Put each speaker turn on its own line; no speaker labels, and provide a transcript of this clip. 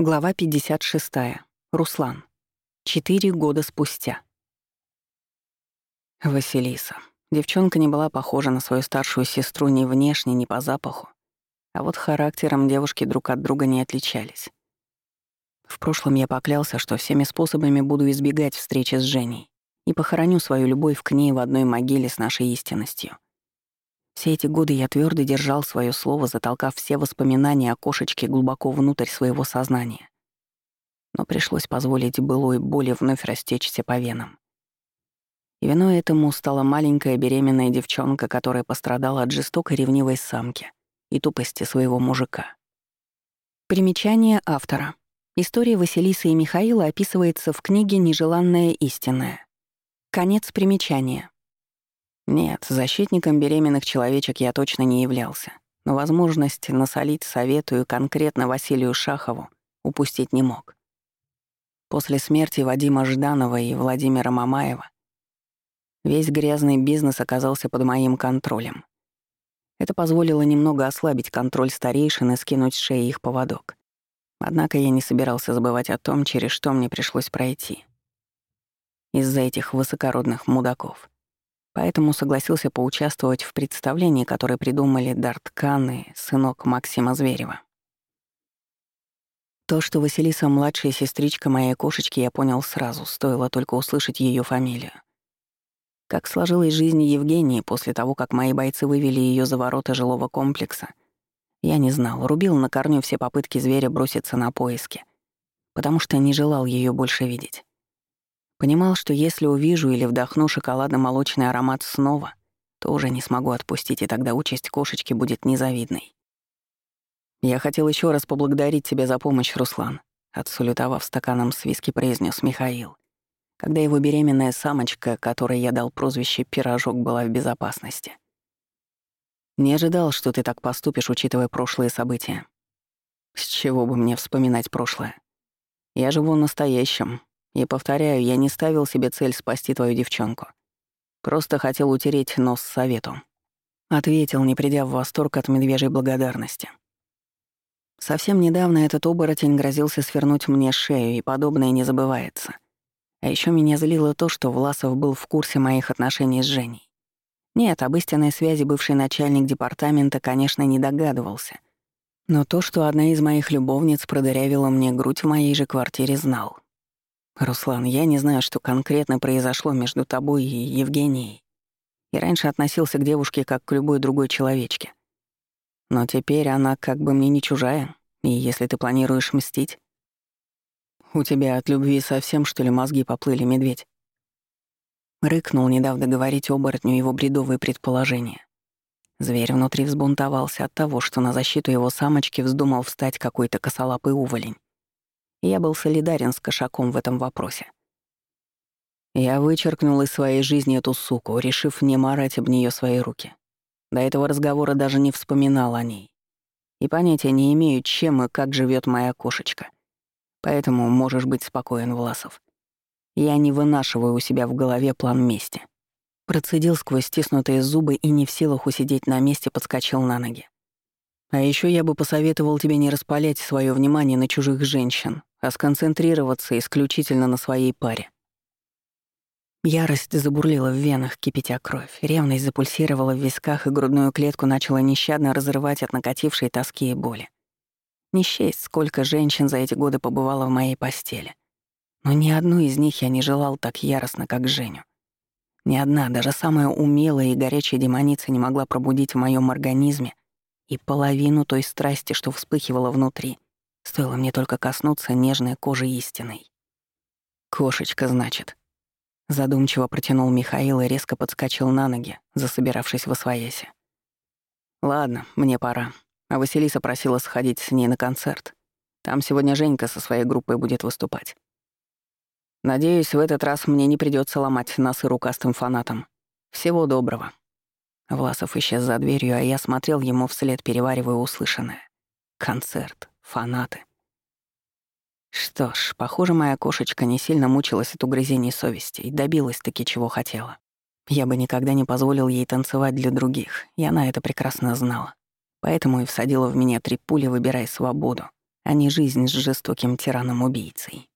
Глава 56. Руслан. Четыре года спустя. Василиса. Девчонка не была похожа на свою старшую сестру ни внешне, ни по запаху. А вот характером девушки друг от друга не отличались. В прошлом я поклялся, что всеми способами буду избегать встречи с Женей и похороню свою любовь к ней в одной могиле с нашей истинностью. Все эти годы я твердо держал свое слово, затолкав все воспоминания о кошечке глубоко внутрь своего сознания. Но пришлось позволить былой боли вновь растечься по венам. И виной этому стала маленькая беременная девчонка, которая пострадала от жестокой ревнивой самки и тупости своего мужика. Примечание автора. История Василисы и Михаила описывается в книге «Нежеланная истинная». Конец примечания. Нет, защитником беременных человечек я точно не являлся, но возможность насолить советую конкретно Василию Шахову упустить не мог. После смерти Вадима Жданова и Владимира Мамаева весь грязный бизнес оказался под моим контролем. Это позволило немного ослабить контроль старейшин и скинуть с шеи их поводок. Однако я не собирался забывать о том, через что мне пришлось пройти. Из-за этих высокородных мудаков — поэтому согласился поучаствовать в представлении, которое придумали Дарт Кан и сынок Максима Зверева. То, что Василиса — младшая сестричка моей кошечки, я понял сразу, стоило только услышать ее фамилию. Как сложилась жизнь Евгении после того, как мои бойцы вывели ее за ворота жилого комплекса, я не знал, рубил на корню все попытки зверя броситься на поиски, потому что не желал ее больше видеть. Понимал, что если увижу или вдохну шоколадно-молочный аромат снова, то уже не смогу отпустить, и тогда участь кошечки будет незавидной. «Я хотел еще раз поблагодарить тебя за помощь, Руслан», отсулютовав стаканом с виски, произнес Михаил, когда его беременная самочка, которой я дал прозвище «Пирожок», была в безопасности. «Не ожидал, что ты так поступишь, учитывая прошлые события. С чего бы мне вспоминать прошлое? Я живу настоящим, и повторяю, я не ставил себе цель спасти твою девчонку. Просто хотел утереть нос совету. Ответил, не придя в восторг от медвежьей благодарности. Совсем недавно этот оборотень грозился свернуть мне шею, и подобное не забывается. А еще меня злило то, что Власов был в курсе моих отношений с Женей. Нет, об истинной связи бывший начальник департамента, конечно, не догадывался. Но то, что одна из моих любовниц продырявила мне грудь в моей же квартире, знал. «Руслан, я не знаю, что конкретно произошло между тобой и Евгенией. И раньше относился к девушке как к любой другой человечке. Но теперь она как бы мне не чужая, и если ты планируешь мстить... У тебя от любви совсем, что ли, мозги поплыли, медведь?» Рыкнул, не дав договорить оборотню его бредовые предположения. Зверь внутри взбунтовался от того, что на защиту его самочки вздумал встать какой-то косолапый уволень я был солидарен с кошаком в этом вопросе. Я вычеркнул из своей жизни эту суку, решив не марать об нее свои руки. До этого разговора даже не вспоминал о ней. И понятия не имею, чем и как живет моя кошечка. Поэтому можешь быть спокоен, Власов. Я не вынашиваю у себя в голове план мести. Процедил сквозь стиснутые зубы и не в силах усидеть на месте подскочил на ноги. А еще я бы посоветовал тебе не распалять свое внимание на чужих женщин, а сконцентрироваться исключительно на своей паре. Ярость забурлила в венах, кипятя кровь. Ревность запульсировала в висках, и грудную клетку начала нещадно разрывать от накатившей тоски и боли. Не счесть, сколько женщин за эти годы побывало в моей постели. Но ни одну из них я не желал так яростно, как Женю. Ни одна, даже самая умелая и горячая демоница не могла пробудить в моем организме и половину той страсти, что вспыхивала внутри — Стоило мне только коснуться нежной кожи истиной. «Кошечка, значит». Задумчиво протянул Михаил и резко подскочил на ноги, засобиравшись в освояси. «Ладно, мне пора. А Василиса просила сходить с ней на концерт. Там сегодня Женька со своей группой будет выступать. Надеюсь, в этот раз мне не придется ломать носы рукастым фанатам. Всего доброго». Власов исчез за дверью, а я смотрел ему вслед, переваривая услышанное. Концерт. Фанаты. Что ж, похоже, моя кошечка не сильно мучилась от угрызений совести и добилась таки чего хотела. Я бы никогда не позволил ей танцевать для других, и она это прекрасно знала. Поэтому и всадила в меня три пули, выбирая свободу, а не жизнь с жестоким тираном-убийцей.